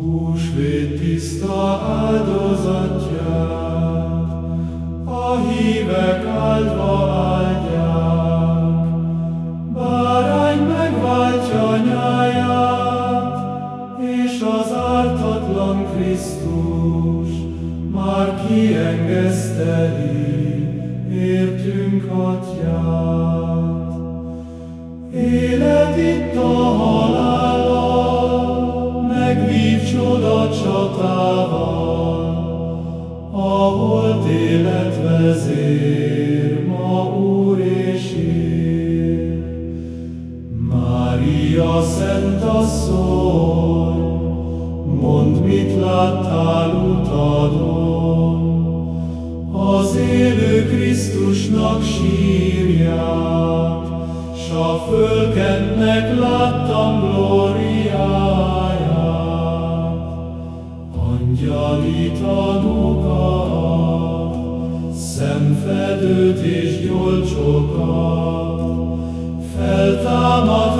Húsvét tiszta áldozatját, a hívek áldva áldják. Bárány megváltja nyáját, és az ártatlan Krisztus már kiengeszteli értünk atyát. Élet itt a Mária Szent Asszony, mondd, mit láttál utadon, az élő Krisztusnak sírját, s a fölkentnek láttam glóriáját. Angyali tanúkat, szemfedőt és gyolcsokat, feltámad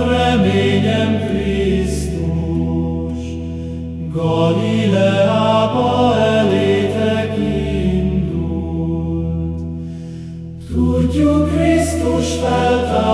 Galileába elétek indult. Tudjuk, Krisztus feltámadott,